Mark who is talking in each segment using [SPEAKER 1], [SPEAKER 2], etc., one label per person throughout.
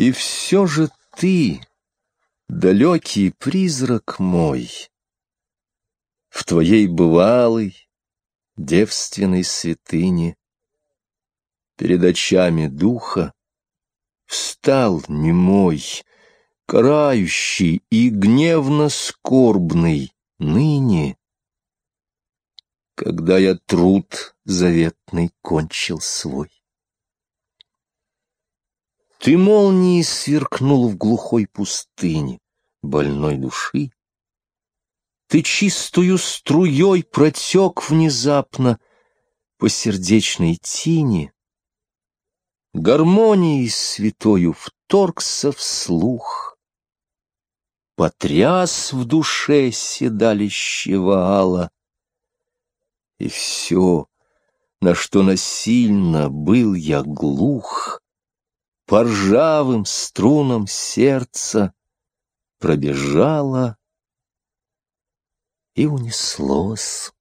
[SPEAKER 1] И все же ты, далекий призрак мой, В твоей бывалой, девственной святыне, Перед очами духа встал немой, Карающий и гневно-скорбный ныне, Когда я труд заветный кончил свой. Ты молнией сверкнул в глухой пустыне больной души. Ты чистую струей протек внезапно по сердечной тине. Гармонией святою вторгся слух. Потряс в душе седалище Ваала. И все, на что насильно был я глух, по ржавым струнам сердца пробежала и унеслось.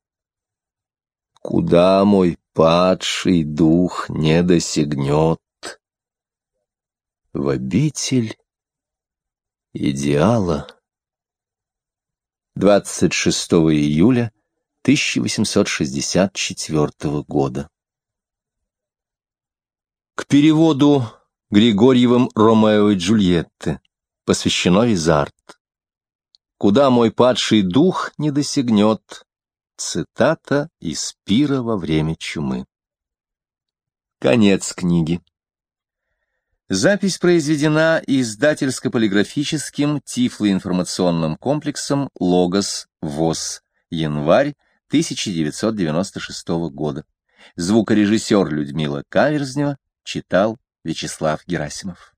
[SPEAKER 1] Куда мой падший дух не досягнет? В обитель идеала. 26 июля 1864 года. К переводу Григорьевым Ромео и Джульетты, посвящено Визарт. «Куда мой падший дух не досягнет» цитата из пира во время чумы. Конец книги. Запись произведена издательско-полиграфическим тифлоинформационным комплексом «Логос ВОЗ», январь 1996 года. Звукорежиссер Людмила Каверзнева читал Вячеслав Герасимов